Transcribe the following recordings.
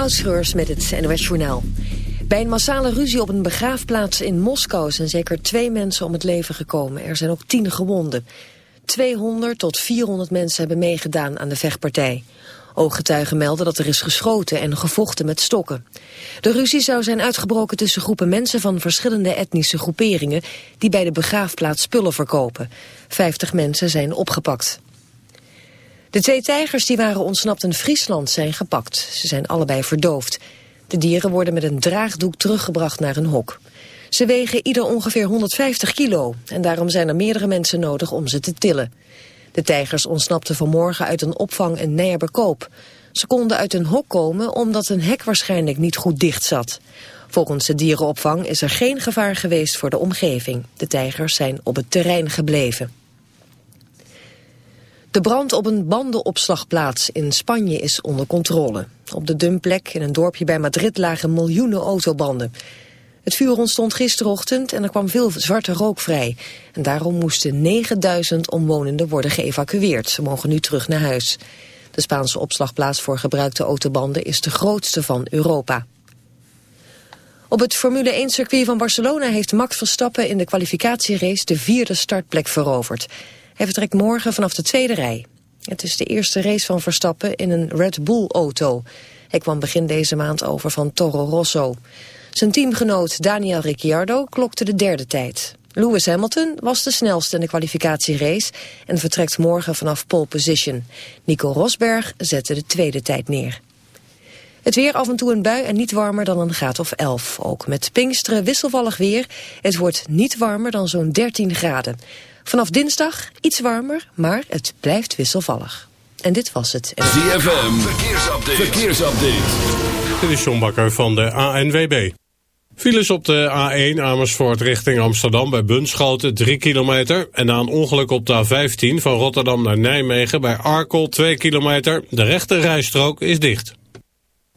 Moutschreurs met het NOS Journaal. Bij een massale ruzie op een begraafplaats in Moskou zijn zeker twee mensen om het leven gekomen. Er zijn ook tien gewonden. 200 tot 400 mensen hebben meegedaan aan de vechtpartij. Ooggetuigen melden dat er is geschoten en gevochten met stokken. De ruzie zou zijn uitgebroken tussen groepen mensen van verschillende etnische groeperingen die bij de begraafplaats spullen verkopen. 50 mensen zijn opgepakt. De twee tijgers die waren ontsnapt in Friesland zijn gepakt. Ze zijn allebei verdoofd. De dieren worden met een draagdoek teruggebracht naar een hok. Ze wegen ieder ongeveer 150 kilo en daarom zijn er meerdere mensen nodig om ze te tillen. De tijgers ontsnapten vanmorgen uit een opvang in Nijerbekoop. Ze konden uit een hok komen omdat een hek waarschijnlijk niet goed dicht zat. Volgens de dierenopvang is er geen gevaar geweest voor de omgeving. De tijgers zijn op het terrein gebleven. De brand op een bandenopslagplaats in Spanje is onder controle. Op de dumpplek in een dorpje bij Madrid lagen miljoenen autobanden. Het vuur ontstond gisterochtend en er kwam veel zwarte rook vrij. En daarom moesten 9000 omwonenden worden geëvacueerd. Ze mogen nu terug naar huis. De Spaanse opslagplaats voor gebruikte autobanden is de grootste van Europa. Op het Formule 1-circuit van Barcelona heeft Max Verstappen in de kwalificatierace de vierde startplek veroverd. Hij vertrekt morgen vanaf de tweede rij. Het is de eerste race van Verstappen in een Red Bull-auto. Hij kwam begin deze maand over van Toro Rosso. Zijn teamgenoot Daniel Ricciardo klokte de derde tijd. Lewis Hamilton was de snelste in de kwalificatierace en vertrekt morgen vanaf pole position. Nico Rosberg zette de tweede tijd neer. Het weer af en toe een bui en niet warmer dan een graad of 11. Ook met Pinksteren wisselvallig weer. Het wordt niet warmer dan zo'n 13 graden. Vanaf dinsdag iets warmer, maar het blijft wisselvallig. En dit was het. ZFM, verkeersupdate. verkeersupdate. Dit is John Bakker van de ANWB. Files op de A1 Amersfoort richting Amsterdam bij Bunschoten 3 kilometer. En na een ongeluk op de A15 van Rotterdam naar Nijmegen bij Arkel 2 kilometer. De rechte rijstrook is dicht.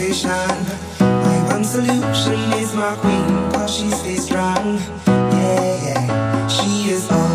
My one solution is my queen, cause she stays strong. Yeah, yeah. She is always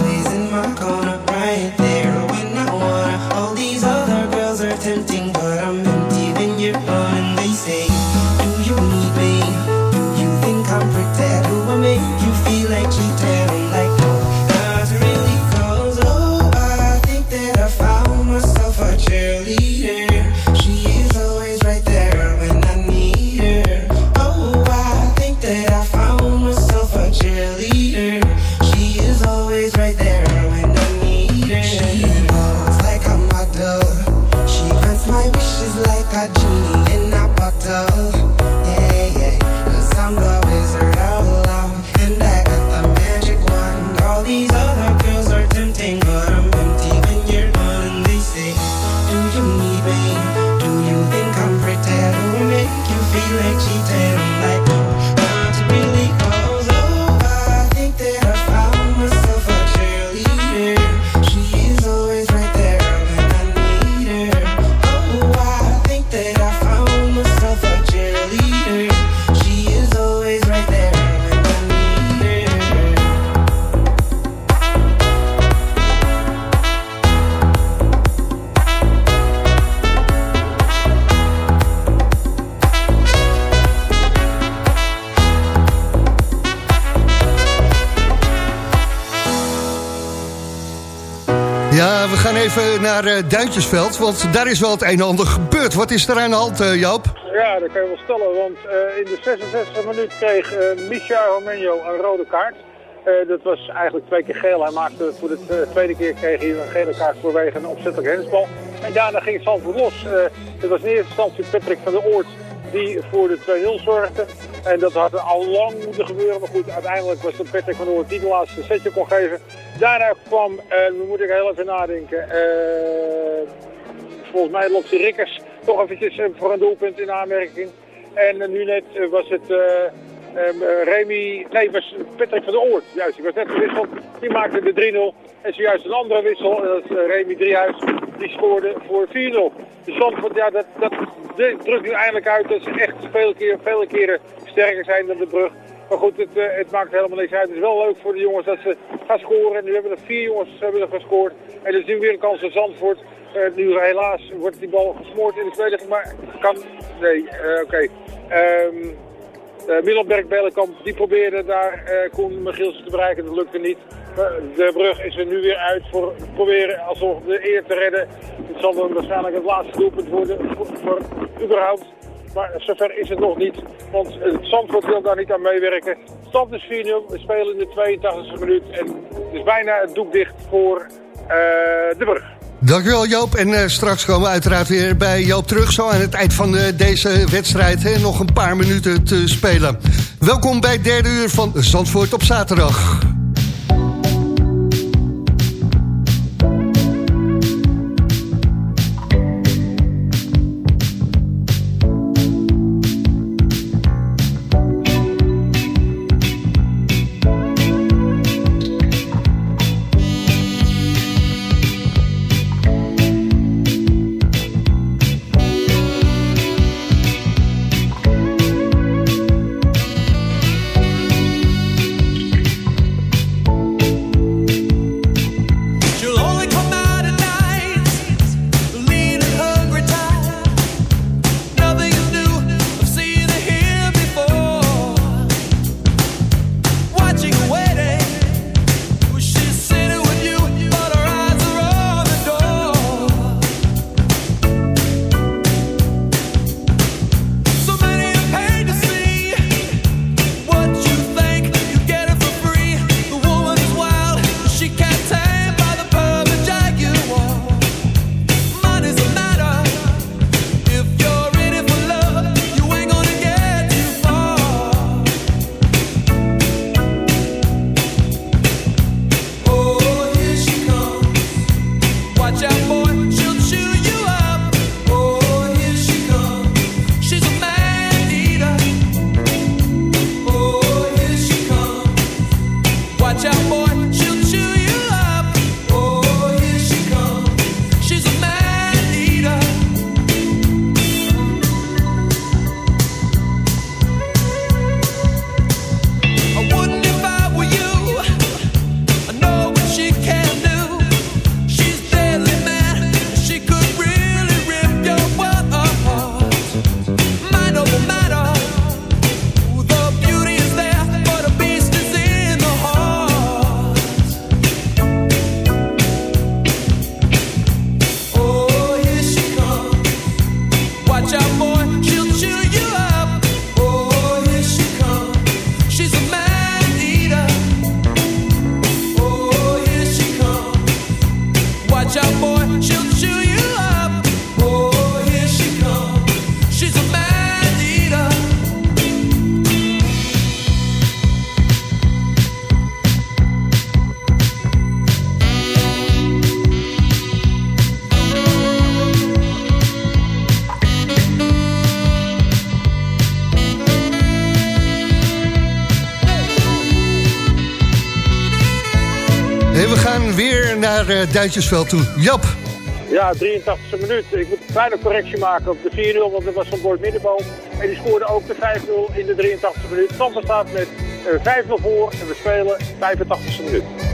Want daar is wel het een en ander gebeurd. Wat is er aan de hand, eh, Joop? Ja, dat kan je wel stellen, want eh, in de 66e minuut kreeg uh, Micha Romenio een rode kaart. Eh, dat was eigenlijk twee keer geel. Hij maakte voor de eh, tweede keer kreeg hij een gele kaart voorwege een opzettelijk hensbal. En daarna ging het Zandvoort los. Eh, het was in eerste instantie Patrick van der Oort die voor de 2-0 zorgde. En dat had al lang moeten gebeuren. Maar goed, uiteindelijk was het Patrick van Oort die de laatste setje kon geven. Daarna kwam, en uh, moet ik heel even nadenken, uh, volgens mij Lotsie Rikkers toch eventjes voor een doelpunt in aanmerking. En nu net was het... Um, Remy, nee, was Patrick van der Oort. Juist, die was net gewisseld. Die maakte de 3-0. En zojuist een andere wissel. En dat is uh, Remy Driehuis. Die scoorde voor 4-0. De Zandvoort, ja, dat, dat drukt nu eindelijk uit dat ze echt vele keren, sterker zijn dan de brug. Maar goed, het, uh, het, maakt helemaal niks uit. Het is wel leuk voor de jongens dat ze gaan scoren. Nu hebben er vier jongens hebben er gescoord. En er is nu weer een kans voor Zandvoort. Uh, nu helaas wordt die bal gesmoord in de tweede. Maar kan... Nee, oké. Okay. Um, uh, Middelberg Belenkamp die probeerde daar uh, Koen te bereiken. Dat lukte niet. Uh, de brug is er nu weer uit voor proberen alsof de eer te redden. Het zal dan waarschijnlijk het laatste doelpunt worden voor, voor überhaupt. Maar zover is het nog niet, want Zandvoort wil daar niet aan meewerken. Stand is 4-0, we spelen in de 82e minuut en het is bijna het doek dicht voor de brug. Dankjewel Joop. En uh, straks komen we uiteraard weer bij Joop terug. Zo aan het eind van uh, deze wedstrijd. Hè, nog een paar minuten te spelen. Welkom bij het derde uur van Zandvoort op zaterdag. Naar uh, Duintjesveld toe. Jap. Ja, 83e minuut. Ik moet een kleine correctie maken op de 4-0, want er was van Boord Middenboom. En die scoorde ook de 5-0 in de 83e minuut. Stamper staat met uh, 5-0 voor en we spelen 85e minuut.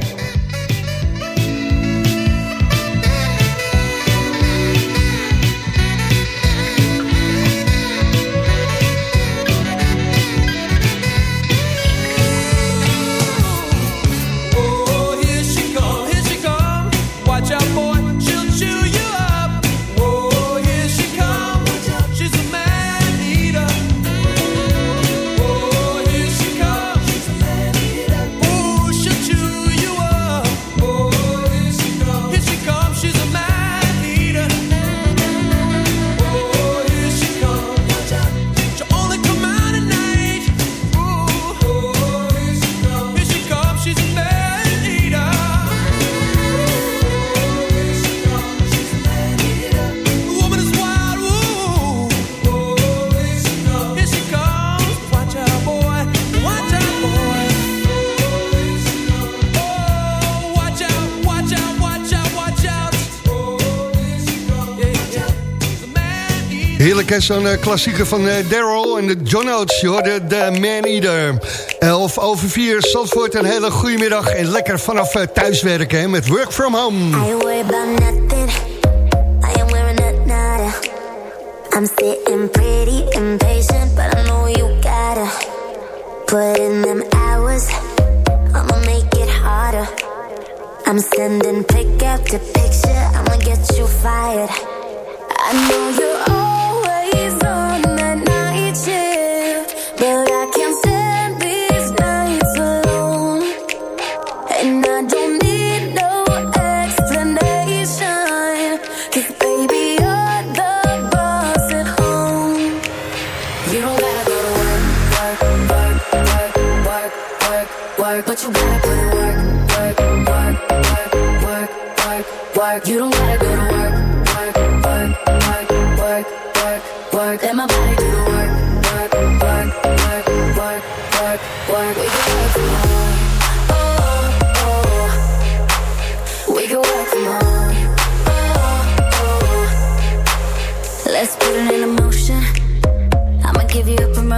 Heerlijk hè, zo'n eh, klassieker van eh, Daryl en de John Oates. Je hoorde de Man Eater. 11 over 4, Zandvoort, een hele goede middag. En lekker vanaf eh, thuiswerken hè, met Work From Home. I worried about nothing. I am wearing a nada. I'm sitting pretty impatient, but I know you gotta put in them hours. I'ma make it harder. I'm sending pick after picture. I'ma get you fired. I know you're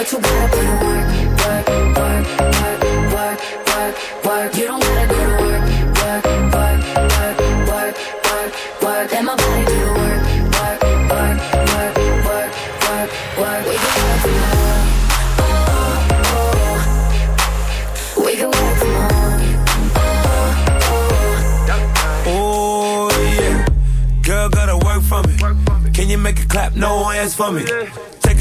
But you gotta put in work, work, work, work, work, work, work. You don't gotta go to work, work, work, work, work, work, work. Let my body do the work, work, work, work, work, work, work. We can work from home. Oh, oh. We can work from home. Oh oh. Oh yeah, girl gotta work for me. Can you make it clap? No hands for me. Take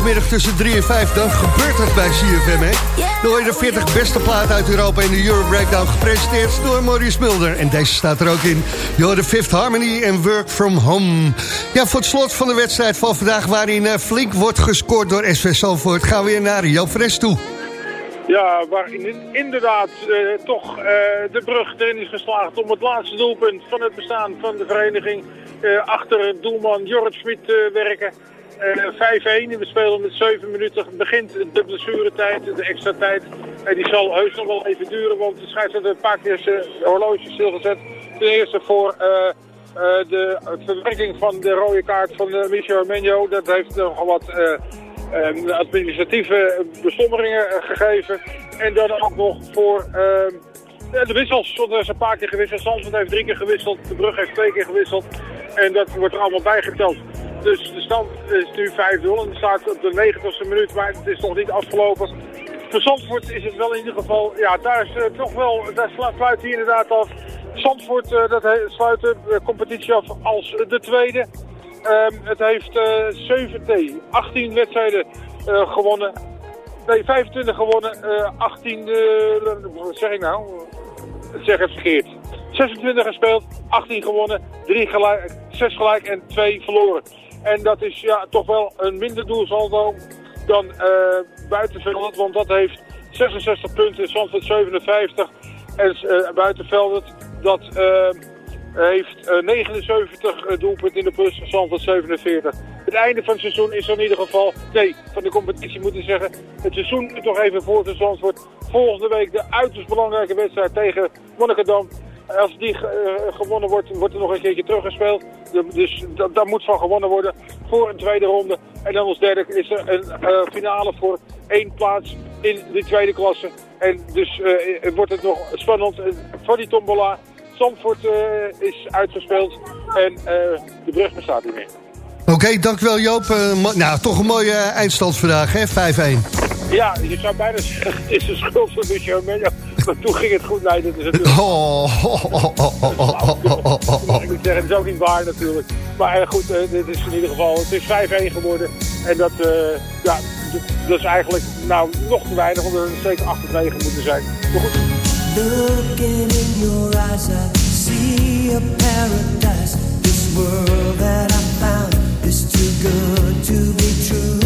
Vrijdagmiddag tussen 3 en 5, dan gebeurt het bij CFM, hè? Dan hoor de 40 beste platen uit Europa in de Euro Breakdown... gepresenteerd door Maurice Mulder. En deze staat er ook in. Je de Fifth Harmony en Work From Home. Ja, voor het slot van de wedstrijd van vandaag... waarin eh, flink wordt gescoord door SV Salvoort... gaan we weer naar Joop Fres toe. Ja, waar in- inderdaad eh, toch eh, de brug erin is geslaagd om het laatste doelpunt van het bestaan van de vereniging eh, achter doelman Jorrit Smit te werken. Eh 5-1, we spelen met 7 minuten. Begint de blessuretijd, de extra tijd. En die zal heus nog wel even duren, want de scheidsrechter een paar keer zijn horloge stilgezet. Ten eerste voor eh, eh, de verwerking van de rode kaart van uh, Michel. Dat heeft nogal wat... eh, eh, administratieve bestommeringen eh, gegeven. En dan ook nog voor eh, de wissels. Er is een paar keer gewisseld. Zandvoort heeft drie keer gewisseld. De Brug heeft twee keer gewisseld. En dat wordt er allemaal bijgeteld. Dus de stand is nu 5-0 en staat op de 90ste minuut, maar het is nog niet afgelopen. Voor Zandvoort is het wel in ieder geval, ja, daar is eh, toch wel, daar sluit hij inderdaad af. Zandvoort eh, dat sluit de eh, competitie af als de tweede. Ehm, het heeft eh 17, 18 wedstrijden gewonnen. Nee, 25 gewonnen, eh 18, eh, wat zeg ik nou? Zeg het verkeerd. 26 gespeeld, 18 gewonnen, 3 gelijk, 6 gelijk en 2 verloren. En dat is ja, toch wel een minder doelsaldo dan eh buitenveld, want dat heeft 66 punten, Zandvoort 57. En uh, buitenveld dat uh, heeft uh, 79 doelpunten in de plus, Zandvoort 47. Het einde van het seizoen is er in ieder geval, nee, van de competitie moeten zeggen. Het seizoen moet nog even voor de Zandvoort. Volgende week de uiterst belangrijke wedstrijd tegen Monnikendam. Als die uh, gewonnen wordt, wordt er nog een keertje teruggespeeld. Dus daar moet van gewonnen worden voor een tweede ronde. En dan als derde is er een uh, finale voor één plaats in de tweede klasse. En dus uh, wordt het nog spannend voor die tombola. Zandvoort is uitgespeeld en de brug bestaat niet meer. Oké, okay, dankjewel Joop. nou, toch een mooie eindstand vandaag, hè? 5-1. Ja, je zou bijna zeggen, is een schuld van Menjo. Maar toen ging het goed. Nee, dat is natuurlijk... Oh, oh, oh, oh, oh, oh, Ik moet zeggen, het is ook niet waar natuurlijk. Maar goed, uh, dit is in ieder geval... Het is 5-1 geworden. En dat, uh, ja, dat is eigenlijk nou, nog te weinig. Omdat er zeker 8 of 9 moeten zijn. Maar goed. Looking in your eyes, I see a paradise. This world that I found is too good to be true.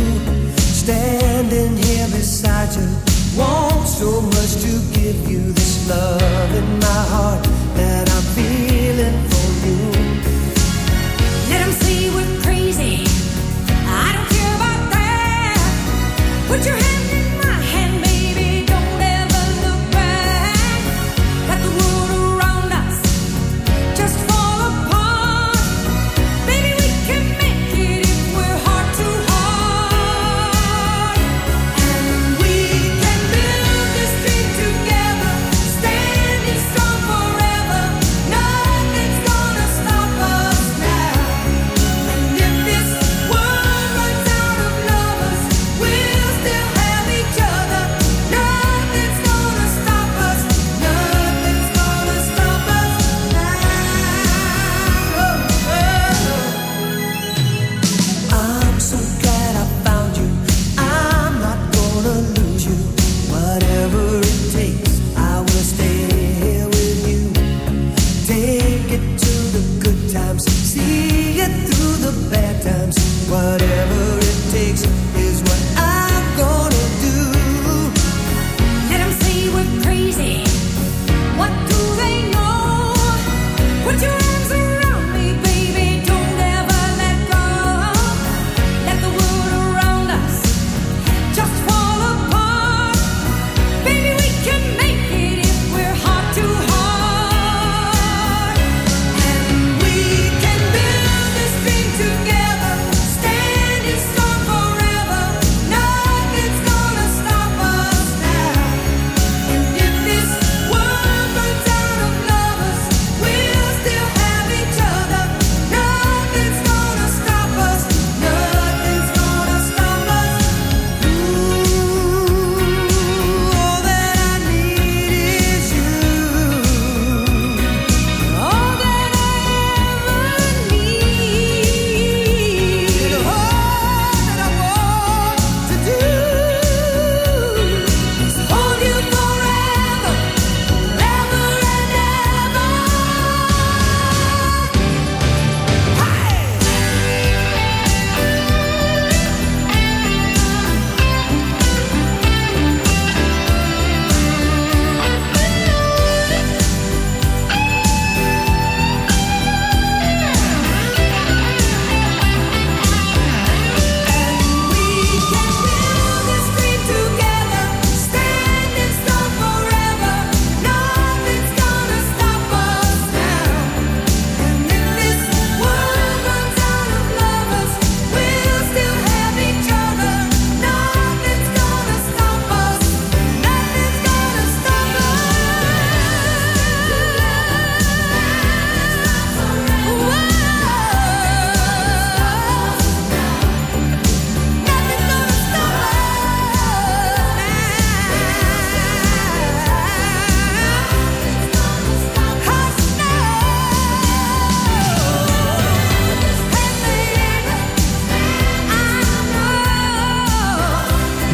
Standing here beside you, want so much to give you this love in my heart that I'm feeling for you. Say we're crazy. I don't care about that. Put your hand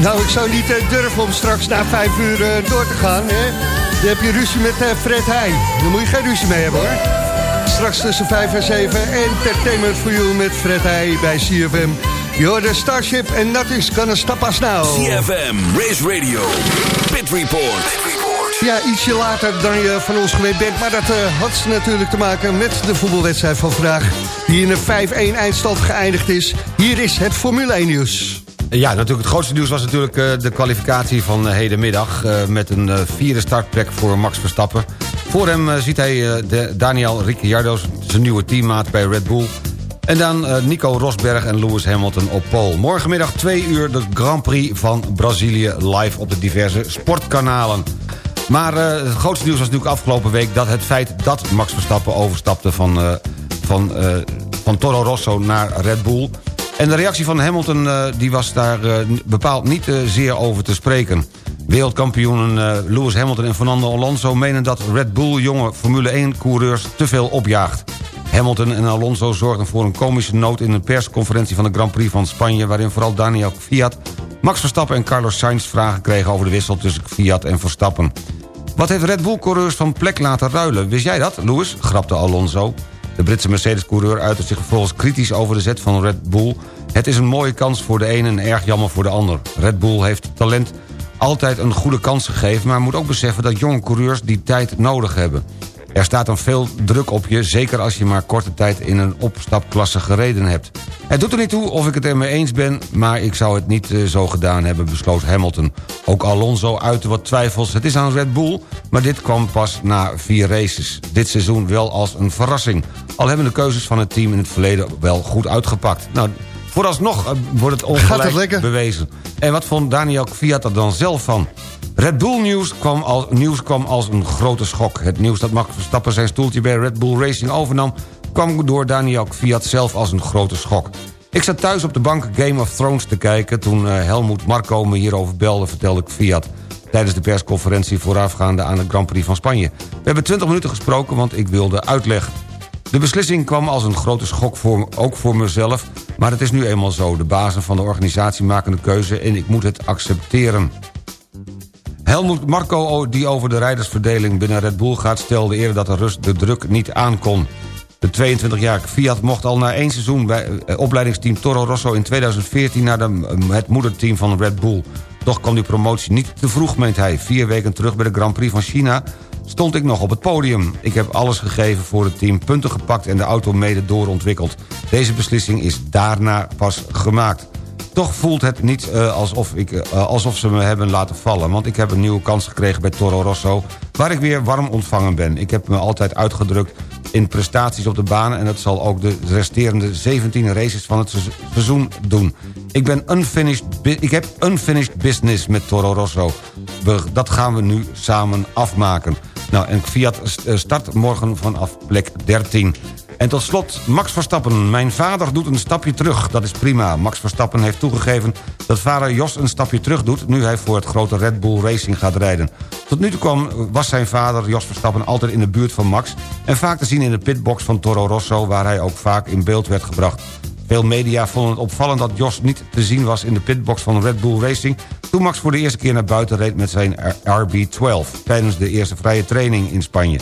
Nou, ik zou niet uh, durven om straks na vijf uur uh, door te gaan. Hè? Dan heb je ruzie met uh, Fred Heij. Daar moet je geen ruzie mee hebben, hoor. Straks tussen vijf en zeven. Entertainment for you met Fred Heij bij CFM. You're the Starship and nothing's gonna stop us now. CFM, Race Radio, Pit Report. Ja, ietsje later dan je van ons gewend bent. Maar dat eh, had natuurlijk te maken met de voetbalwedstrijd van vandaag. Die in een 5-1 eindstand geëindigd is. Hier is het Formule 1 nieuws. Ja, natuurlijk het grootste nieuws was natuurlijk eh, de kwalificatie van eh, hedenmiddag... eh, met een vierde startplek voor Max Verstappen. Voor hem ziet hij Daniel Ricciardo, zijn nieuwe teammaat bij Red Bull... En dan Nico Rosberg en Lewis Hamilton op pole. Morgenmiddag 2 uur de Grand Prix van Brazilië live op de diverse sportkanalen. Maar het grootste nieuws was natuurlijk afgelopen week... dat het feit dat Max Verstappen overstapte van, van, van Toro Rosso naar Red Bull... En de reactie van Hamilton eh, die was daar eh, bepaald niet eh, zeer over te spreken. Wereldkampioenen Lewis Hamilton en Fernando Alonso... menen dat Red Bull jonge Formule 1-coureurs te veel opjaagt. Hamilton en Alonso zorgden voor een komische noot... in een persconferentie van de Grand Prix van Spanje... waarin vooral Daniel Fiat, Max Verstappen en Carlos Sainz vragen kregen... over de wissel tussen Fiat en Verstappen. Wat heeft Red Bull-coureurs van plek laten ruilen? Wist jij dat, Lewis? grapte Alonso. De Britse Mercedes-coureur uitte zich vervolgens kritisch over de zet van Red Bull. Het is een mooie kans voor de ene en erg jammer voor de ander. Red Bull heeft talent altijd een goede kans gegeven... maar moet ook beseffen dat jonge coureurs die tijd nodig hebben. Er staat dan veel druk op je, zeker als je maar korte tijd in een opstapklasse gereden hebt. Het doet er niet toe of ik het ermee eens ben, maar ik zou het niet eh, zo gedaan hebben, besloot Hamilton. Ook Alonso uitte wat twijfels. Het is aan Red Bull, maar dit kwam pas na vier races. Dit seizoen wel als een verrassing. Al hebben de keuzes van het team in het verleden wel goed uitgepakt. Nou, vooralsnog eh, wordt het ongelijk bewezen. En wat vond Daniel Fiat er dan zelf van? Red Bull nieuws kwam, als, nieuws kwam als een grote schok. Het nieuws dat Max Verstappen zijn stoeltje bij Red Bull Racing overnam... kwam door Daniel Fiat zelf als een grote schok. Ik zat thuis op de bank Game of Thrones te kijken... toen eh, Helmoet Marco me hierover belde, vertelde ik Fiat... tijdens de persconferentie voorafgaande aan de Grand Prix van Spanje. We hebben 20 minuten gesproken, want ik wilde uitleg. De beslissing kwam als een grote schok, voor, ook voor mezelf... maar het is nu eenmaal zo. De bazen van de organisatie maken de keuze en ik moet het accepteren. Helmut Marco, die over de rijdersverdeling binnen Red Bull gaat... stelde eerder dat de rust de druk niet aankon. De 22-jarige Fiat mocht al na één seizoen bij eh, opleidingsteam Toro Rosso... in 2014 naar de, het moederteam van Red Bull. Toch kwam die promotie niet te vroeg, meent hij. Vier weken terug bij de Grand Prix van China stond ik nog op het podium. Ik heb alles gegeven voor het team, punten gepakt en de auto mede doorontwikkeld. Deze beslissing is daarna pas gemaakt. Toch voelt het niet eh, alsof, ik, eh, alsof ze me hebben laten vallen... want ik heb een nieuwe kans gekregen bij Toro Rosso... waar ik weer warm ontvangen ben. Ik heb me altijd uitgedrukt in prestaties op de baan... en dat zal ook de resterende 17 races van het se- seizoen doen. Ik, ben unfinished, ik heb unfinished business met Toro Rosso. Dat gaan we nu samen afmaken. Nou, en Fiat eh, start morgen vanaf plek 13. En tot slot, Max Verstappen. Mijn vader doet een stapje terug. Dat is prima. Max Verstappen heeft toegegeven dat vader Jos een stapje terug doet... nu hij voor het grote Red Bull Racing gaat rijden. Tot nu toe kwam, was zijn vader Jos Verstappen altijd in de buurt van Max... en vaak te zien in de pitbox van Toro Rosso... waar hij ook vaak in beeld werd gebracht. Veel media vonden het opvallend dat Jos niet te zien was in de pitbox van Red Bull Racing... toen Max voor de eerste keer naar buiten reed met zijn RB12... tijdens de eerste vrije training in Spanje.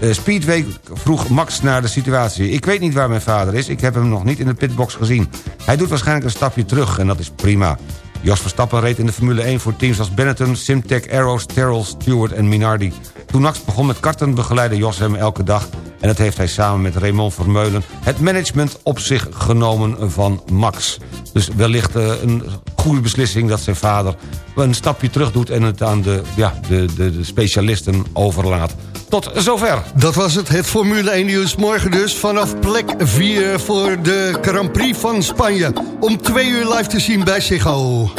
Eh, Speedway vroeg Max naar de situatie. Ik weet niet waar mijn vader is, ik heb hem nog niet in de pitbox gezien. Hij doet waarschijnlijk een stapje terug en dat is prima. Jos Verstappen reed in de Formule 1 voor teams als Benetton, Simtech, Arrows, Terrell, Stewart en Minardi. Toen Max begon met karten begeleidde Jos hem elke dag... en dat heeft hij samen met Raymond Vermeulen... het management op zich genomen van Max. Dus wellicht eh, een goede beslissing dat zijn vader een stapje terug doet... en het aan de, ja, de, de, de specialisten overlaat. Tot zover. Dat was het, het Formule 1 nieuws. Morgen dus vanaf plek 4 voor de Grand Prix van Spanje. Om twee uur live te zien bij Ziggo.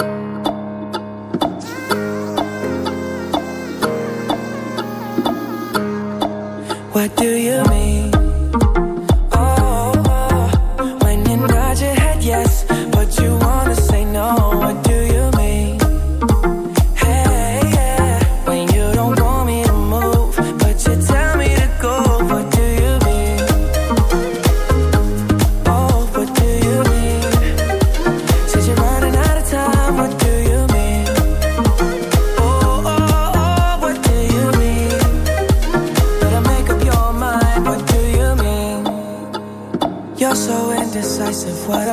What do you mean?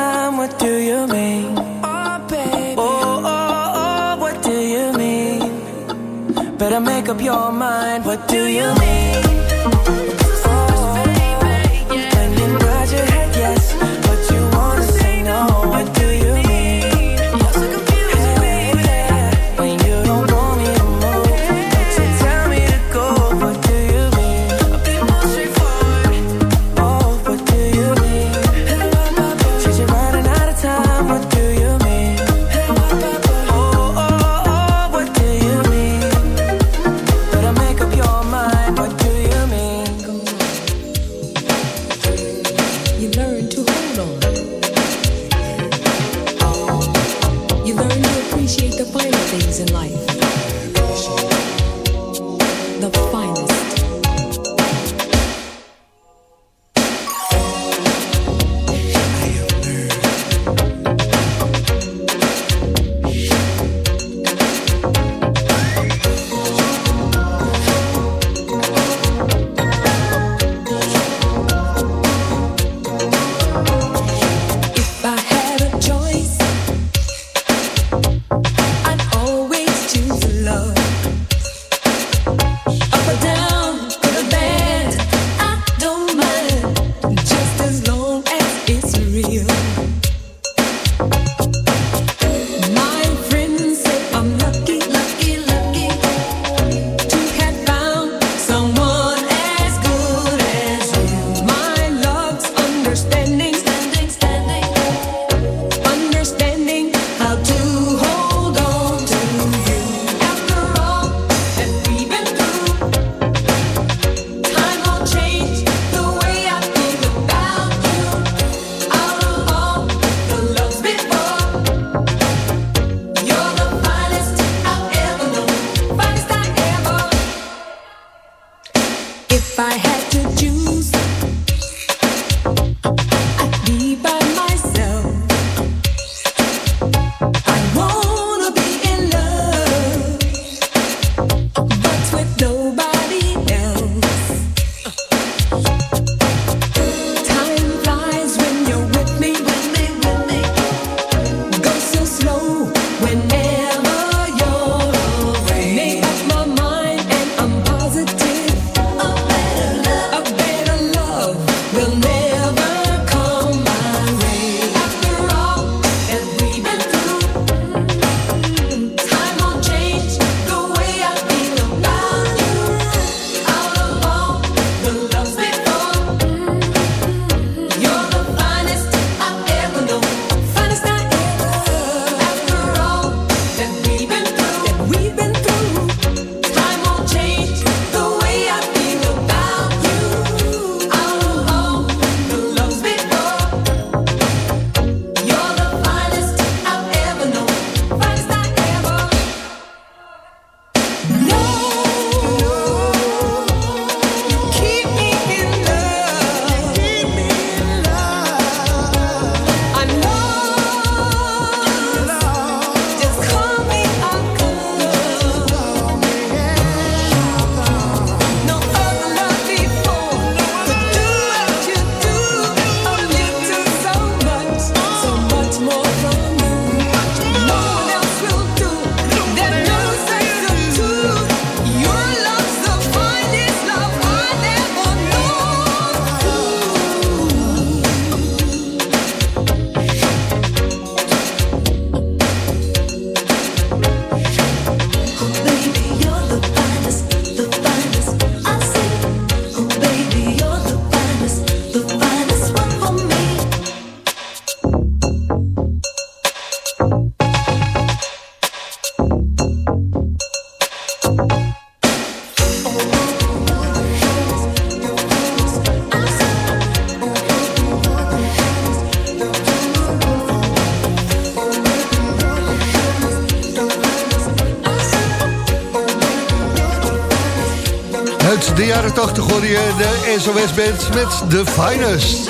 time, what do you mean? Oh, baby, oh, oh, oh, what do you mean? Better make up your mind, what do you mean? De SOS-band met The Finest.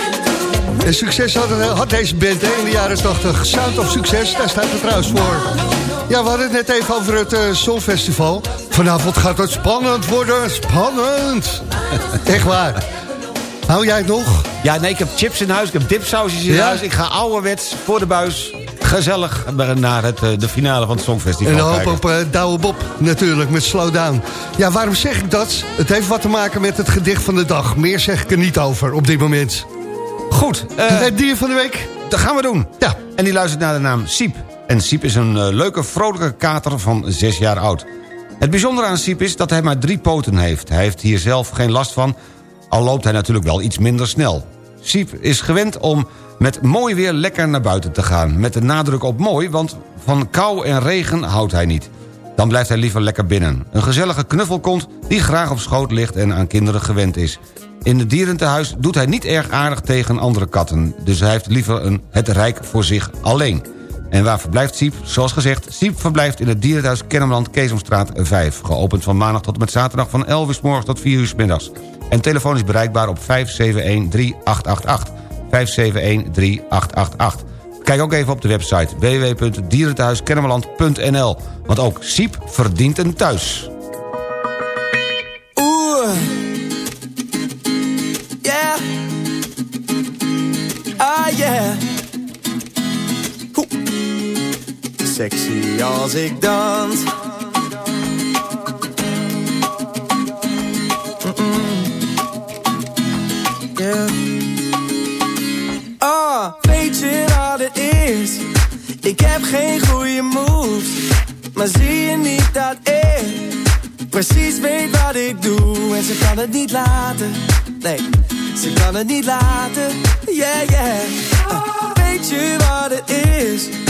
En succes had, had deze band hè, in de jaren 80. Sound of Succes, daar staat het trouwens voor. Ja, we hadden het net even over het uh, Songfestival. Vanavond gaat het spannend worden, spannend. Echt waar. Hou jij het nog? Ja, nee, ik heb chips in huis, ik heb dipsausjes in Ja? huis. Ik ga ouderwets voor de buis gezellig naar het, eh, de finale van het Songfestival En een hoop op uh, Douwe Bob natuurlijk, met Slowdown. Ja, waarom zeg ik dat? Het heeft wat te maken met het gedicht van de dag. Meer zeg ik er niet over op dit moment. Goed. eh, het dier van de week? Dat gaan we doen. Ja. En die luistert naar de naam Siep. En Siep is een eh, leuke, vrolijke kater van zes jaar oud. Het bijzondere aan Siep is dat hij maar drie poten heeft. Hij heeft hier zelf geen last van, al loopt hij natuurlijk wel iets minder snel. Siep is gewend om met mooi weer lekker naar buiten te gaan. Met de nadruk op mooi, want van kou en regen houdt hij niet. Dan blijft hij liever lekker binnen. Een gezellige knuffelkont die graag op schoot ligt en aan kinderen gewend is. In het dierentehuis doet hij niet erg aardig tegen andere katten. Dus hij heeft liever een, het rijk voor zich alleen. En waar verblijft Siep? Zoals gezegd, Siep verblijft in het dierentehuis Kennemerland Keesomstraat 5. Geopend van maandag tot en met zaterdag van 11 uur s morgens tot 4 uur s middags. En telefoon is bereikbaar op 571-3888. 571-3888. Kijk ook even op de website www.dierentehuiskennemerland.nl. Want ook Siep verdient een thuis. Sexy als ik dans. Ah, weet je wat het is? Ik heb geen goede moves. Maar zie je niet dat ik precies weet wat ik doe en ze kan het niet laten. Nee, ze kan het niet laten. Yeah, yeah. Uh, weet je wat het is?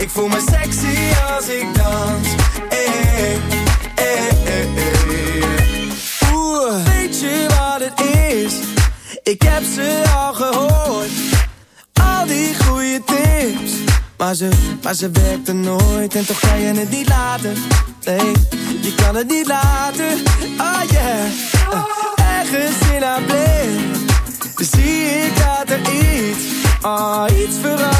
Ik voel me sexy als ik dans. Hey, hey, hey, hey. Oeh, weet je wat het is? Ik heb ze al gehoord al die goede tips. Maar ze, maar ze werkte nooit en toch kan je het niet laten. Nee, je kan het niet laten. Oh yeah, ergens in haar blik zie ik dat er iets, oh, iets veranderd is.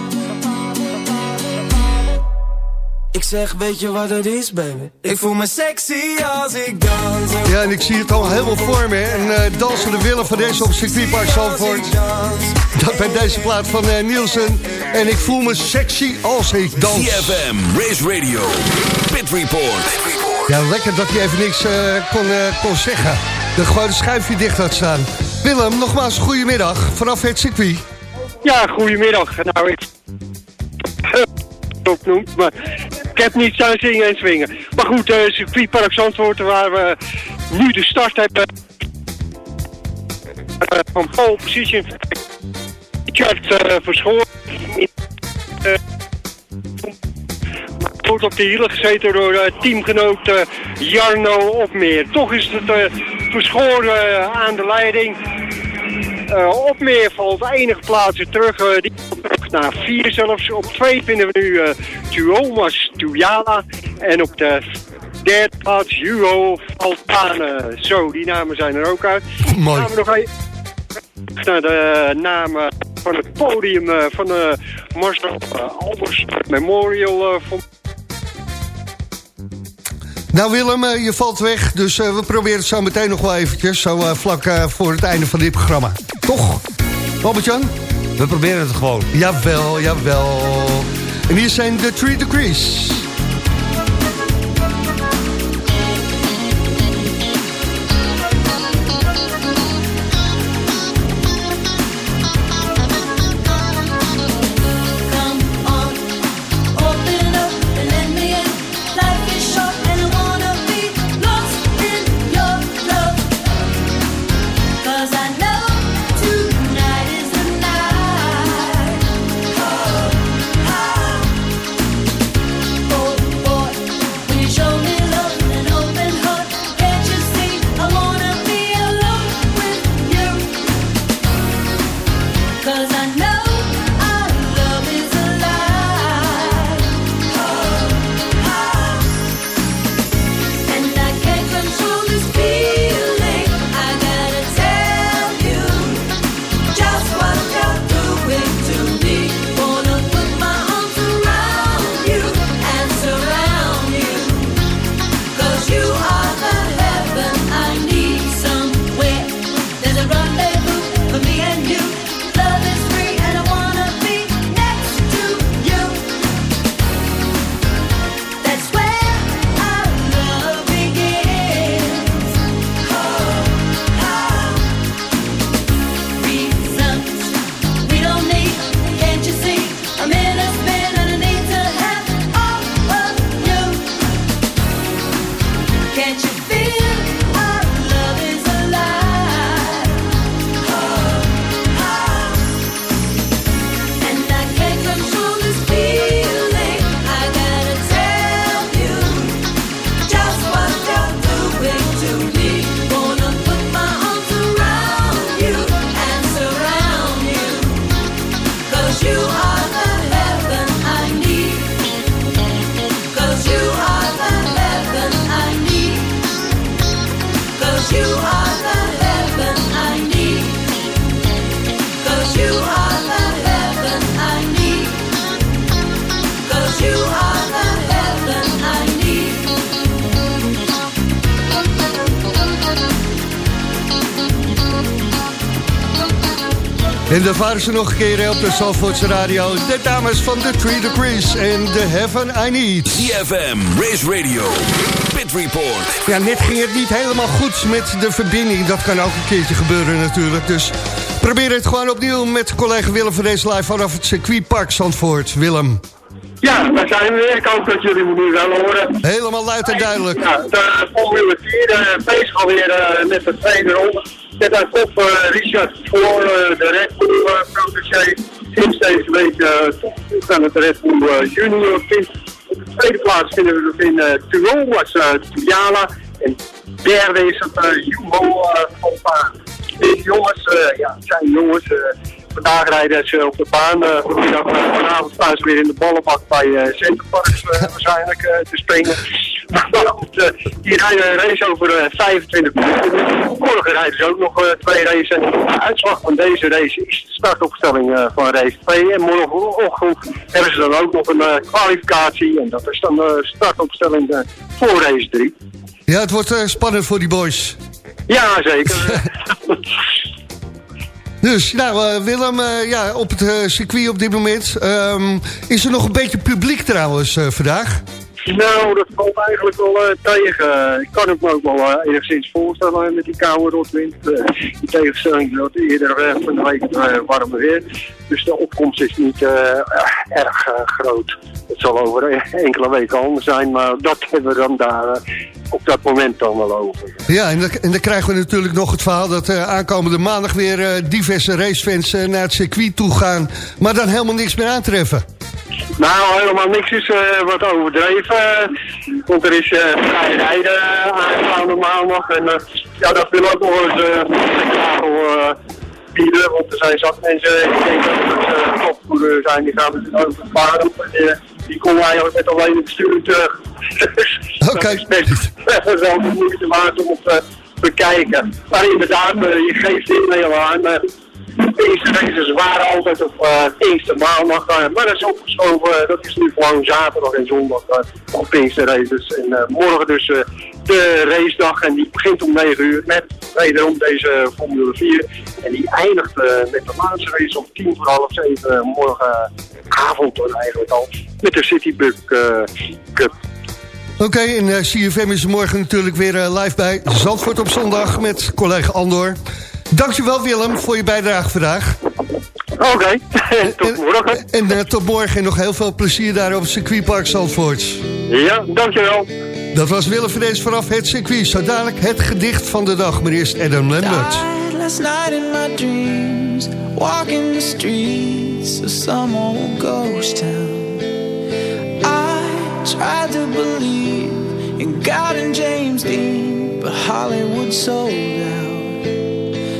Ik zeg, weet je wat het is, baby? Ik voel me sexy als ik dans. Ja, en ik zie het al helemaal voor me. hè. Een eh, dansende willen van deze op circuitpark Zandvoort. Dat bij deze plaat van eh, Nielsen. En ik voel me sexy als ik dans. CFM, Race Radio, Pit Report. Ja, lekker dat hij even niks eh, kon, eh, kon zeggen. Dat gewoon schuifje dicht had staan. Willem, nogmaals goedemiddag vanaf het circuit. Ja, goedemiddag. Nou, ik opnoemt, maar ik heb niets aan zingen en swingen. Maar goed, uh, circuitpark Zandvoort, waar we nu de start hebben uh, van pole position. Richard uh, Verschoor. Uh, wordt op de hielen gezeten door eh, teamgenoot eh, Jarno Opmeer. Toch is het eh, verschoren eh, aan de leiding. Eh Opmeer valt enige plaatsen terug. eh, die naar vier zelfs. Op twee vinden we nu eh Tuomas Tuyala. En op de derde plaats Juho Valtane. Zo, die namen zijn er ook uit. Mooi. Gaan we nog even naar de namen van het podium eh, van de Marcel eh, Albers Memorial van Nou Willem, je valt weg, dus we proberen het zo meteen nog wel eventjes. Zo vlak voor het einde van dit programma. Toch? Robert-Jan? We proberen het gewoon. Jawel, jawel. En hier zijn de Three Degrees. En dan varen ze nog een keer op de Zandvoortse radio. De dames van de Three Degrees en The Heaven I Need. CFM, Race Radio, Pit Report. Ja, net ging het niet helemaal goed met de verbinding. Dat kan ook een keertje gebeuren natuurlijk. Dus probeer het gewoon opnieuw met collega Willem van deze live vanaf het circuitpark Zandvoort. Willem. Ja, daar zijn we weer. Ik hoop dat jullie me nu wel horen. Helemaal luid en duidelijk. Ja, de Formule 4 uh, bezig alweer uh, met de tweede ronde. Met aan kop uh, Richard voor uh, de Red Sinds deze week uh, toegevoegd aan het Red Bull uh, Junior. Op de tweede plaats vinden we het in uh, Tirol, was. En derde is het uh, Juho uh, Fontana. Deze jongens, ja, zijn jongens... Vandaag rijden ze op de baan. Uh, vanavond staan ze weer in de ballenbak bij uh, waarschijnlijk te springen. Maar goed, die rijden een race over uh, 25 minuten. Morgen rijden ze ook nog uh, twee races. De uitslag van deze race is de startopstelling uh, van race 2. En morgenochtend hebben ze dan ook nog een kwalificatie. En dat is dan de startopstelling voor race 3. Ja, het wordt spannend voor die boys. Ja, zeker. Dus, nou, uh, Willem, uh, ja, op het uh, circuit op dit moment. Um, is er nog een beetje publiek trouwens vandaag? Nou, dat valt eigenlijk wel tegen. Ik kan het me ook wel enigszins voorstellen met die koude rotwind. in tegenstelling tot eerder van de week warme weer. Dus de opkomst is niet erg groot. Het zal over enkele weken anders zijn, maar dat hebben we dan daar op dat moment dan wel over. Ja, en dan, en dan krijgen we natuurlijk nog het verhaal dat uh, aankomende maandag weer diverse racefans naar het circuit toe gaan, maar dan helemaal niks meer aantreffen. Nou, helemaal niks is eh, wat overdreven. eh, want er is eh vrij rijden uh, aanstaande maandag. En ja, dat wil ook nog eens uh, bieden. Want er zijn zat mensen, ik denk dat het uh, topvoerder zijn, die gaan over varen. En, die komen eigenlijk met alleen het stuur terug. Oké. dat is best wel de moeite waard om te bekijken. Maar inderdaad, je geeft dit heel aan. Eh, Pinksterraces waren altijd op uh, maandag, uh, maar dat is opgeschoven. dat is nu gewoon zaterdag en zondag op Pinksterraces. En morgen dus de racedag en die begint om 9 uur met wederom deze Formule 4. En die eindigt met de laatste race om 10 voor half 7 morgenavond dan eigenlijk al. Met de Citybug uh, Cup. Oké, en CFM is morgen natuurlijk weer live bij Zandvoort op zondag met collega Andor. Dankjewel Willem voor je bijdrage vandaag. Oké, okay. tot morgen. En, en uh, tot morgen en nog heel veel plezier daar op het circuitpark Zandvoort. Ja, dankjewel. Dat was Willem Vrees vanaf het circuit. Zo dadelijk het gedicht van de dag, maar eerst Adam Lambert. Last night in my dreams, walking the streets of some old ghost town. I tried to believe in God and James Dean, but Hollywood sold out.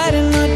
Hij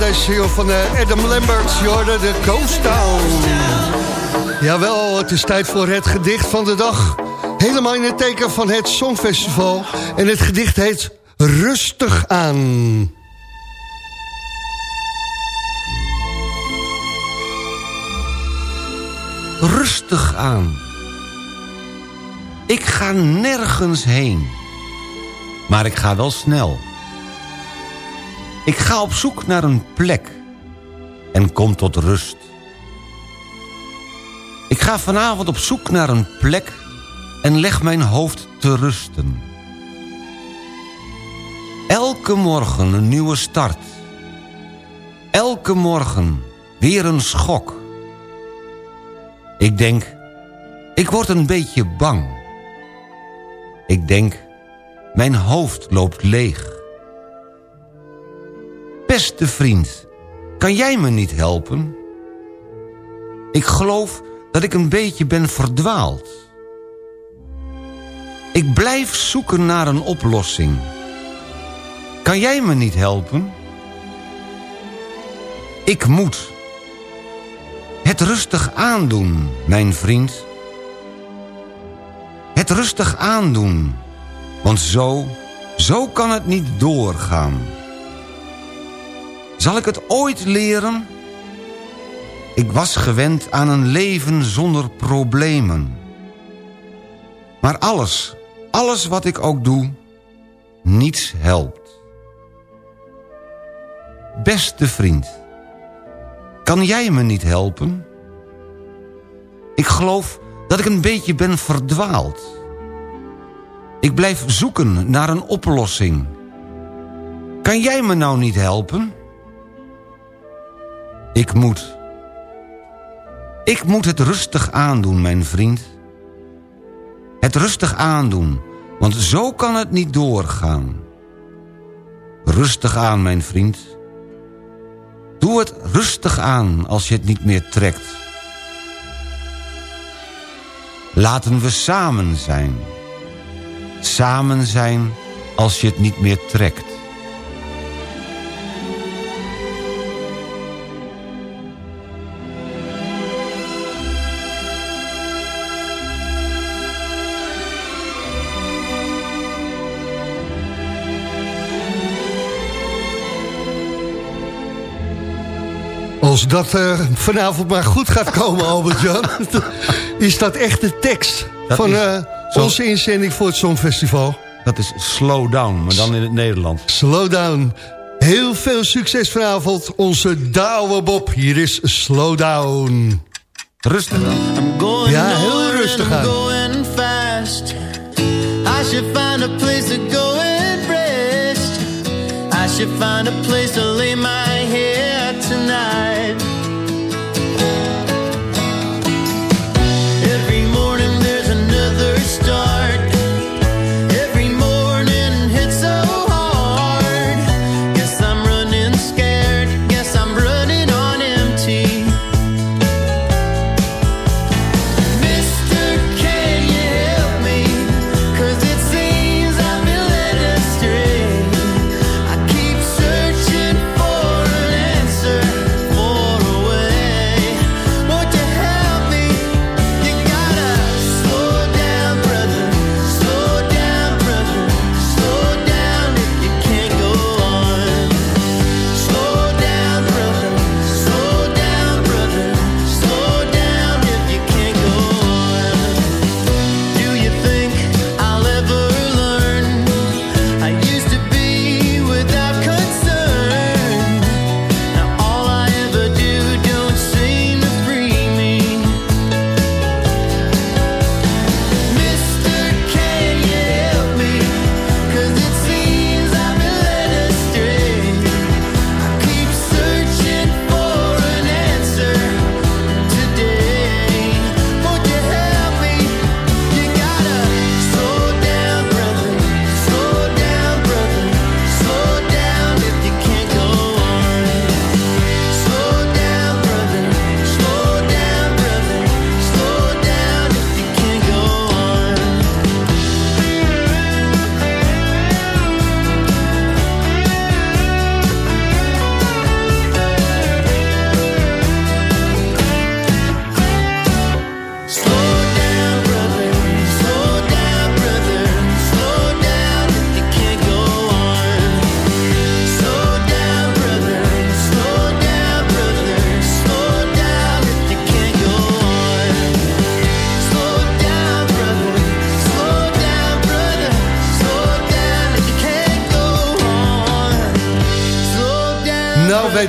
Deze single van uh, Adam Lambert, Jordan, de Coast Town. Jawel, het is tijd voor het gedicht van de dag. Helemaal in het teken van het Songfestival. En het gedicht heet Rustig aan. Rustig aan. Ik ga nergens heen. Maar ik ga wel snel. Ik ga op zoek naar een plek. En kom tot rust. Ik ga vanavond op zoek naar een plek. En leg mijn hoofd te rusten. Elke morgen een nieuwe start. Elke morgen weer een schok. Ik denk, ik word een beetje bang. Ik denk, mijn hoofd loopt leeg. Beste vriend, kan jij me niet helpen? Ik geloof dat ik een beetje ben verdwaald. Ik blijf zoeken naar een oplossing. Kan jij me niet helpen? Ik moet. Het rustig aandoen, mijn vriend. Het rustig aandoen. Want zo, zo kan het niet doorgaan. Zal ik het ooit leren? Ik was gewend aan een leven zonder problemen. Maar alles, alles wat ik ook doe, niets helpt. Beste vriend, kan jij me niet helpen? Ik geloof dat ik een beetje ben verdwaald. Ik blijf zoeken naar een oplossing. Kan jij me nou niet helpen? Ik moet. Ik moet het rustig aandoen, mijn vriend. Het rustig aandoen, want zo kan het niet doorgaan. Rustig aan, mijn vriend. Doe het rustig aan als je het niet meer trekt. Laten we samen zijn. Samen zijn als je het niet meer trekt. Als dat eh, vanavond maar goed gaat komen, Albert-Jan... is dat echt de tekst Dat van eh, zo- onze inzending voor het Songfestival. Dat is slow down, maar dan in het Nederlands. Slow down. Heel veel succes vanavond, onze Douwe Bob. Hier is Slow Down. Rustig aan. Going Ja, heel rustig aan. I'm going fast. I should find a place to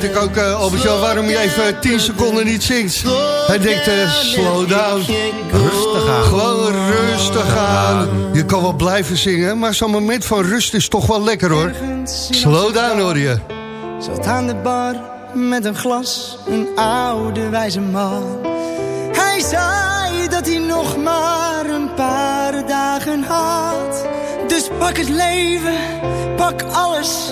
weet ik ook, eh, Albert-Jan, waarom je even 10 seconden niet zingt. Hij denkt, eh, slow down. Rustig aan. Gewoon rustig aan. Je kan wel blijven zingen, maar zo'n moment van rust is toch wel lekker hoor. Slow down hoor je. Zat aan de bar met een glas, een oude wijze man. Hij zei dat hij nog maar een paar dagen had. Dus pak het leven, pak alles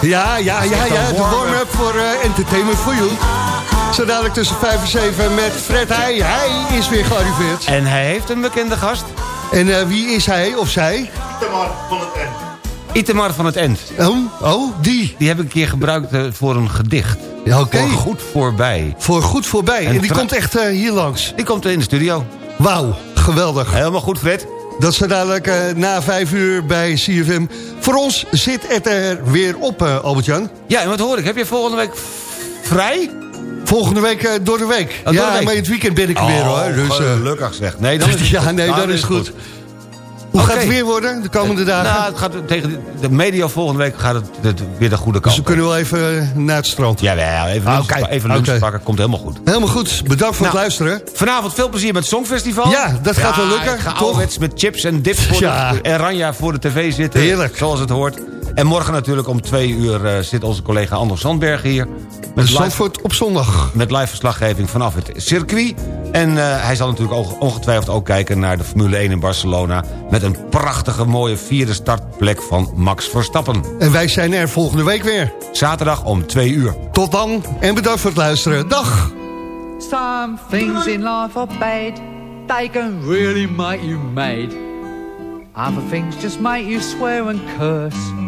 Ja, ja, ja, ja. De warm-up. warm-up voor eh, Entertainment for You. Zo dadelijk tussen 5 en 7 met Fred Heij. Hij is weer gearriveerd. En hij heeft een bekende gast. En eh, wie is hij of zij? Itamar van het N. Itemar van het End. Oh, oh die. Die heb ik een keer gebruikt eh, voor een gedicht. Ja, oké. Voor goed voorbij. Voor goed voorbij. En, En die komt echt eh, hier langs. Die komt in de studio. Wauw, geweldig. Helemaal goed, Fred. Dat is dadelijk eh, na 5 uur bij CFM. Voor ons zit het er weer op, eh, Albert-Jan. Ja, en wat hoor ik? Heb je volgende week vrij? Volgende week eh, door de week. door de ja, week. maar in het weekend ben ik er weer hoor. Dus, eh, gelukkig zeg. Nee, dan is ja, nee, dat is goed. Hoe gaat het weer worden de komende dagen? Nou, het gaat tegen de, media volgende week gaat het, het weer de goede dus kant we op. kunnen wel even eh, naar het strand. Ja, ja, even Ah, lunch, even lunch pakken, komt helemaal goed. Helemaal goed. Bedankt voor Nou, het luisteren. Vanavond veel plezier met het Songfestival. Ja, dat gaat wel lukken, Ik ga toch? met chips en dips voor Ja. de Oranje voor de tv zitten. Heerlijk. Zoals het hoort. En morgen natuurlijk om twee uur eh, zit onze collega Anders Zandberg hier. Met live, Zandvoort op zondag. met live verslaggeving vanaf het circuit. En eh, hij zal natuurlijk ook, ongetwijfeld ook kijken naar de Formule 1 in Barcelona... met een prachtige mooie vierde startplek van Max Verstappen. En wij zijn er volgende week weer. Zaterdag om twee uur. Tot dan en bedankt voor het luisteren. Dag! Some things in life are bad, they can really make you mad. Other things just make you swear and curse.